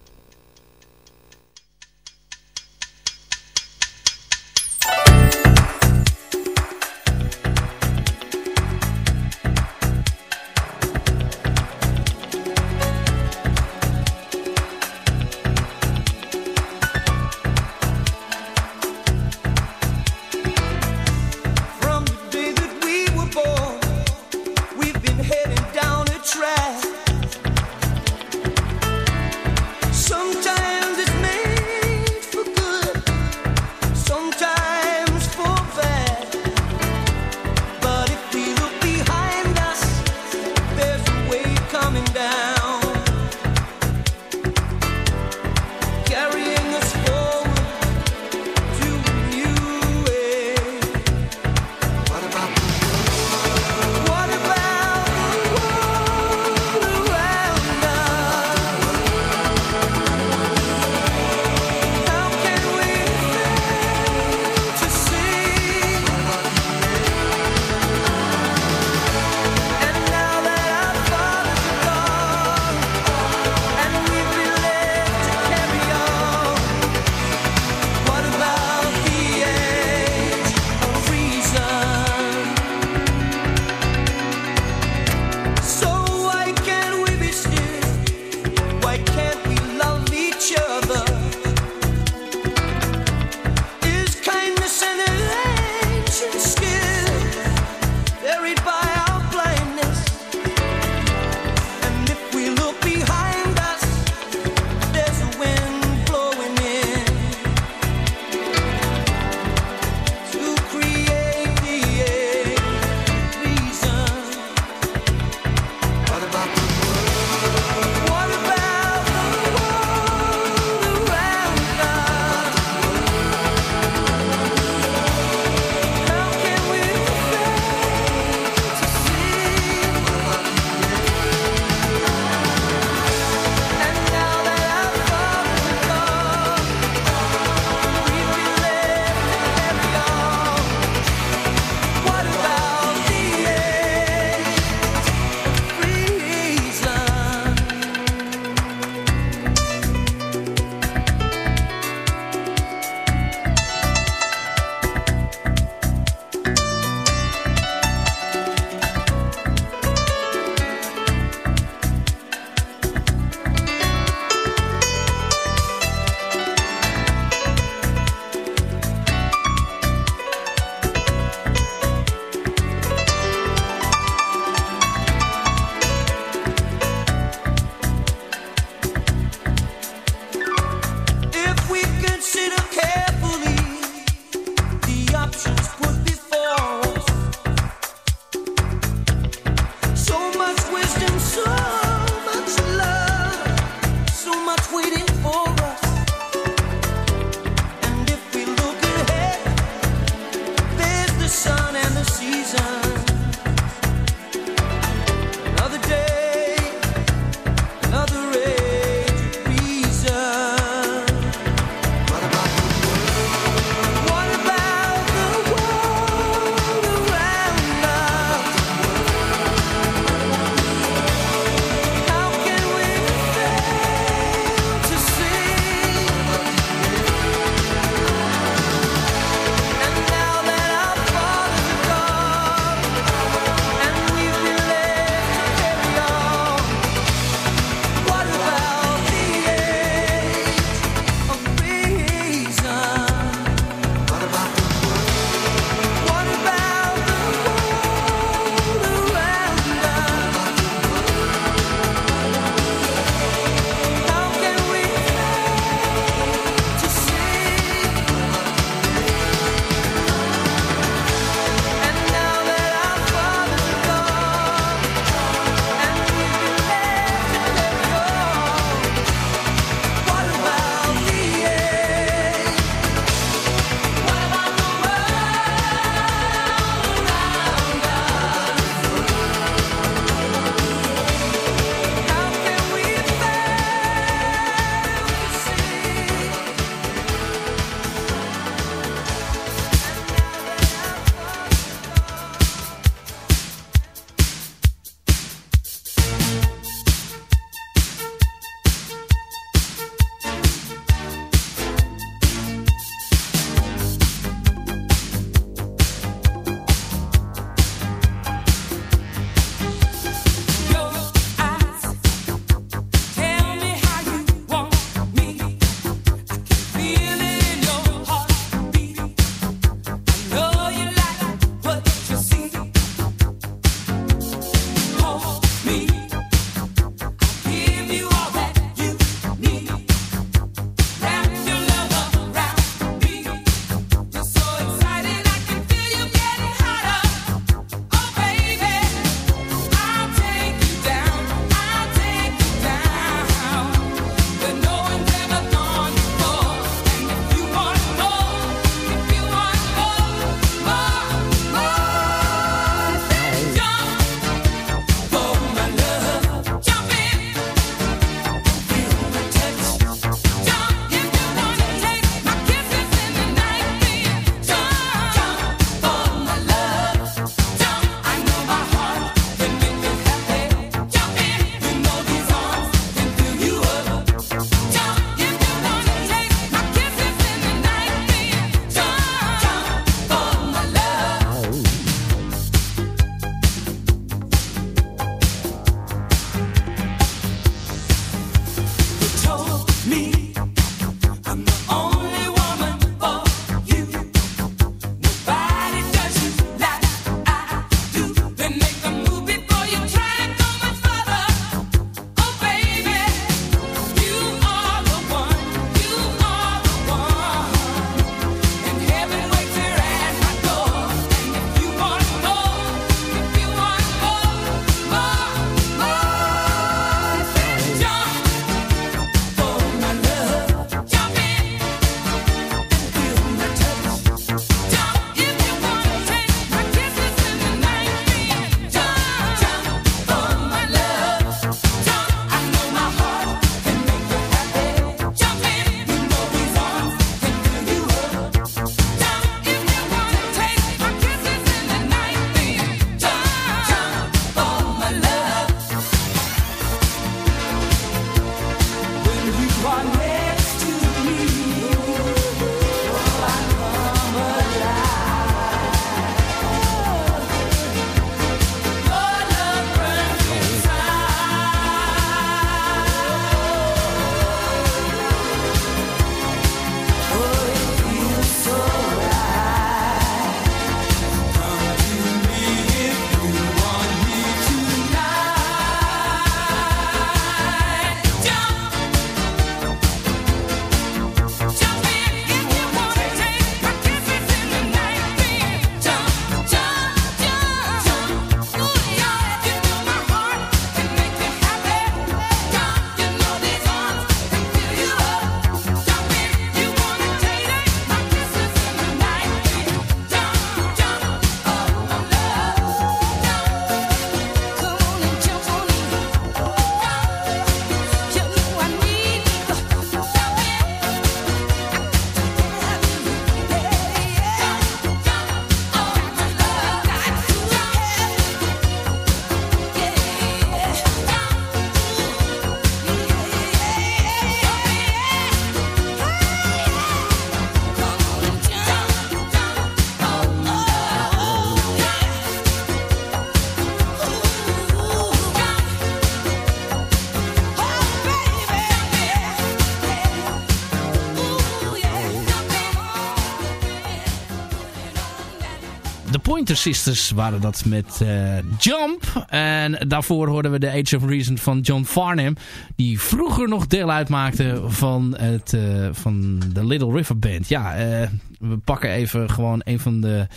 Sisters waren dat met eh, Jump. En daarvoor hoorden we The Age of Reason van John Farnham. Die vroeger nog deel uitmaakte van, het, eh, van de Little River Band. Ja, eh, we pakken even gewoon een van de,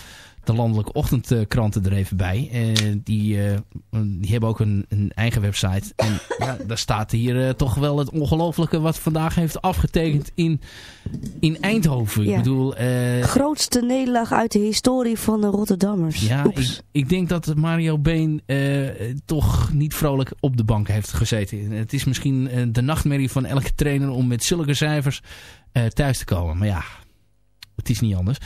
de landelijke ochtendkranten er even bij. Eh, die, eh, die hebben ook een, een eigen website. En ja, daar staat hier eh, toch wel het ongelofelijke wat vandaag heeft afgetekend in, in Eindhoven. Ja. Ik bedoel... Grootste nederlaag uit de historie van de Rotterdammers. ja, ik, ik denk dat Mario Been toch niet vrolijk op de bank heeft gezeten. Het is misschien de nachtmerrie van elke trainer om met zulke cijfers thuis te komen. Maar ja, het is niet anders.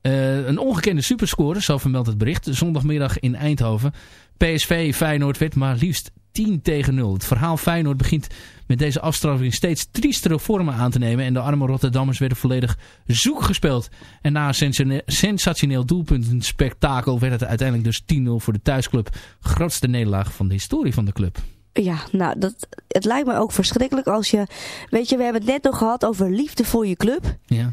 Eh, een ongekende superscore, zo vermeldt het bericht. Zondagmiddag in Eindhoven. PSV Feyenoord werd maar liefst 10 tegen 0. Het verhaal Feyenoord begint met deze afstraffing steeds triestere vormen aan te nemen. En de arme Rotterdammers werden volledig zoek gespeeld. En na een sensationeel doelpuntenspektakel werd het uiteindelijk dus 10-0 voor de thuisclub. Grootste nederlaag van de historie van de club. Ja, nou, dat, het lijkt me ook verschrikkelijk als je... Weet je, we hebben het net nog gehad over liefde voor je club. Ja.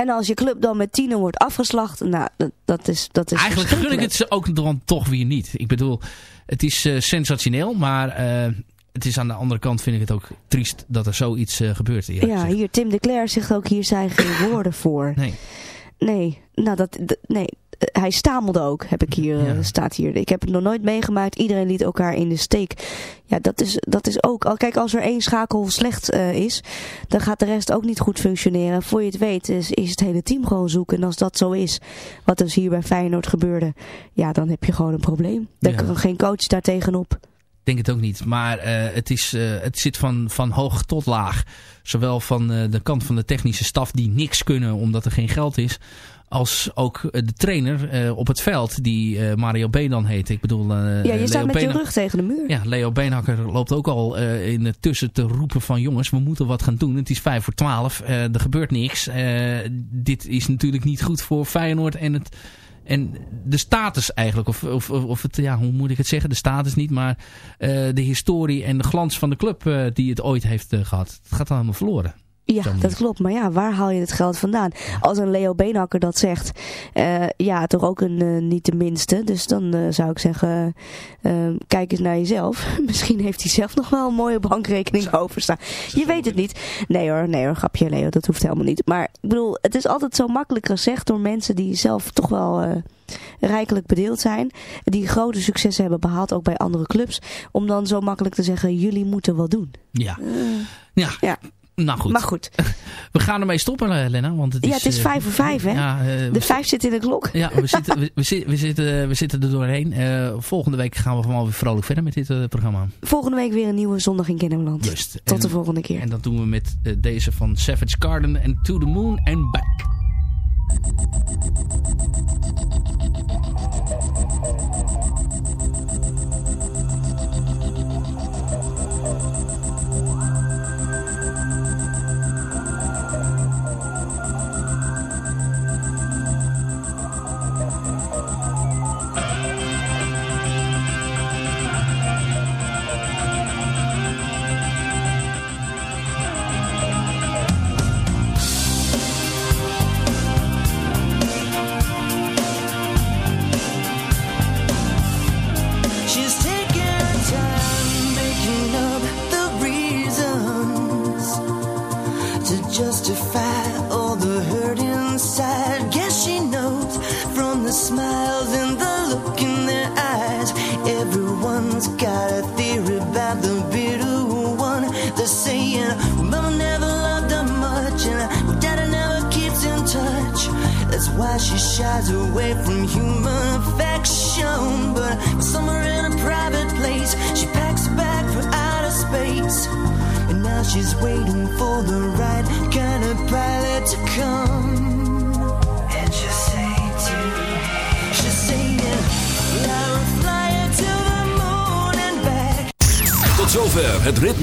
En als je club dan met 10 wordt afgeslacht, nou, dat, dat is dat is Eigenlijk gun ik het ze ook dan toch weer niet. Ik bedoel, het is eh, sensationeel, maar eh, het is aan de andere kant vind ik het ook triest dat er zoiets eh, gebeurt. Ja, hier, Tim de Cler zegt ook, hier zijn geen woorden voor. Nee. Nee, nou dat, nee, hij stamelde ook, heb ik hier, eh, staat hier. Ik heb het nog nooit meegemaakt, iedereen liet elkaar in de steek. Ja, dat is, dat is ook, al kijk als er één schakel slecht eh, is, dan gaat de rest ook niet goed functioneren. Voor je het weet is, is het hele team gewoon zoeken. En als dat zo is, wat dus hier bij Feyenoord gebeurde, ja, dan heb je gewoon een probleem. Dan Ja. kan geen coach daar tegenop. Ik denk het ook niet. Maar eh, het, is, eh, het zit van, van hoog tot laag. Zowel van eh, de kant van de technische staf die niks kunnen omdat er geen geld is. Als ook de trainer eh, op het veld die eh, Mario Been dan heet. Ik bedoel, eh, ja, je staat met je rug tegen de muur. Ja, Leo Beenhakker loopt ook al in het tussen te roepen van jongens, we moeten wat gaan doen. Het is vijf voor twaalf, er gebeurt niks. Dit is natuurlijk niet goed voor Feyenoord en het... En de status eigenlijk, of, of, of het, ja, hoe moet ik het zeggen? De status niet, maar de historie en de glans van de club die het ooit heeft eh, gehad. Het gaat allemaal verloren. Ja, dat klopt. Maar ja, waar haal je het geld vandaan? Als een Leo Beenhakker dat zegt, eh, ja, toch ook een eh, niet de minste. Dus dan eh, zou ik zeggen, kijk eens naar jezelf. Misschien heeft hij zelf nog wel een mooie bankrekening overstaan. Je weet het niet. Nee hoor, nee hoor, grapje Leo, dat hoeft helemaal niet. Maar ik bedoel, het is altijd zo makkelijk gezegd door mensen die zelf toch wel... rijkelijk bedeeld zijn, die grote successen hebben behaald, ook bij andere clubs, om dan zo makkelijk te zeggen, jullie moeten wat doen. Ja. Ja. ja. Nou goed. Maar goed. We gaan ermee stoppen, eh, Lena. Want het Ja, is, het is eh, vijf voor vijf, hè? Ja, eh, de vijf zit in de klok. Ja, we zitten, we, we zitten, we, zitten, we zitten er doorheen. Volgende week gaan we gewoon weer vrolijk verder met dit programma. Volgende week weer een nieuwe Zondag in Kennemerland. Juist. Tot En- de volgende keer. En dat doen we met deze van Savage Garden en To The Moon and Back.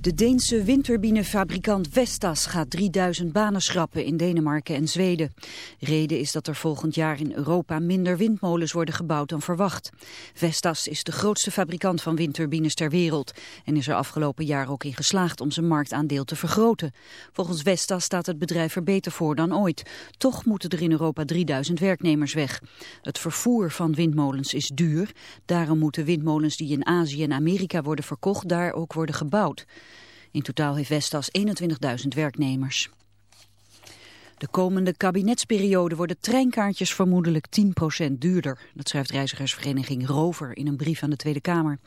De Deense windturbinefabrikant Vestas gaat 3000 banen schrappen in Denemarken en Zweden. Reden is dat er volgend jaar in Europa minder windmolens worden gebouwd dan verwacht. Vestas is de grootste fabrikant van windturbines ter wereld en is er afgelopen jaar ook in geslaagd om zijn marktaandeel te vergroten. Volgens Vestas staat het bedrijf er beter voor dan ooit. Toch moeten er in Europa 3000 werknemers weg. Het vervoer van windmolens is duur. Daarom moeten windmolens die in Azië en Amerika worden verkocht daar ook worden gebouwd. In totaal heeft Vestas 21.000 werknemers. De komende kabinetsperiode worden treinkaartjes vermoedelijk 10% duurder. Dat schrijft reizigersvereniging Rover in een brief aan de Tweede Kamer.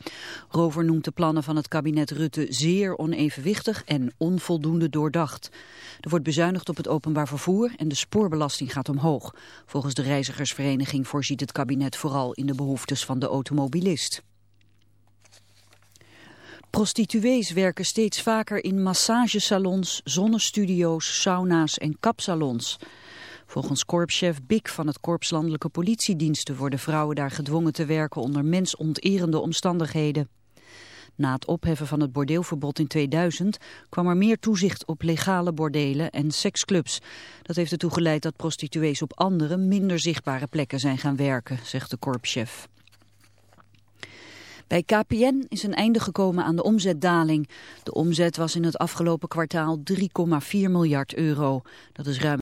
Rover noemt de plannen van het kabinet Rutte zeer onevenwichtig en onvoldoende doordacht. Er wordt bezuinigd op het openbaar vervoer en de spoorbelasting gaat omhoog. Volgens de reizigersvereniging voorziet het kabinet vooral in de behoeftes van de automobilist. Prostituees werken steeds vaker in massagesalons, zonnestudio's, sauna's en kapsalons. Volgens korpschef Bik van het Korps Landelijke Politiediensten worden vrouwen daar gedwongen te werken onder mensonterende omstandigheden. Na het opheffen van het bordeelverbod in 2000 kwam er meer toezicht op legale bordelen en seksclubs. Dat heeft ertoe geleid dat prostituees op andere, minder zichtbare plekken zijn gaan werken, zegt de korpschef. Bij KPN is een einde gekomen aan de omzetdaling. De omzet was in het afgelopen kwartaal 3,4 miljard euro. Dat is ruim